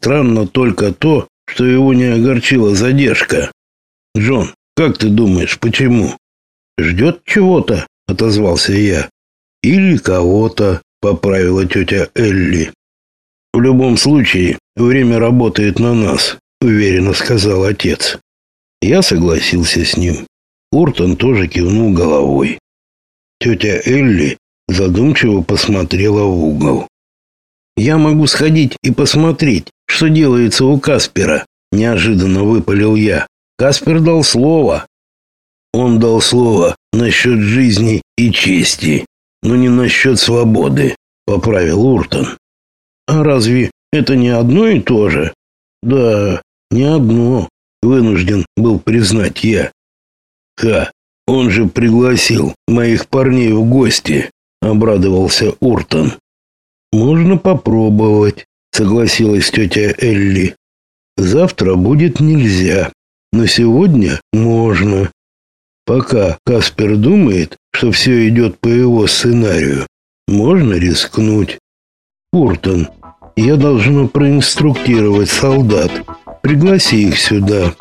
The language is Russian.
Странно только то, что его не огорчила задержка. Джон, как ты думаешь, почему? Ждет чего-то, отозвался я. Или кого-то, поправила тетя Элли. В любом случае, время работает на нас, уверенно сказал отец. Я согласился с ним. Уртон тоже кивнул головой. Тетя Элли задумчиво посмотрела в угол. Я могу сходить и посмотреть, что делается у Каспера, неожиданно выпалил я. Каспер дал слово. Он дал слово насчет жизни и чести, но не насчет свободы, поправил Уртон. А разве это не одно и то же? Да, не одно, вынужден был признать я. Ха, он же пригласил моих парней в гости, обрадовался Уртон. Можно попробовать, согласилась тетя Элли. Завтра будет нельзя, но сегодня можно. Пока Каспер думает, что все идет по его сценарию, можно рискнуть. Уртон, я должна проинструктировать солдат. Пригласи их сюда.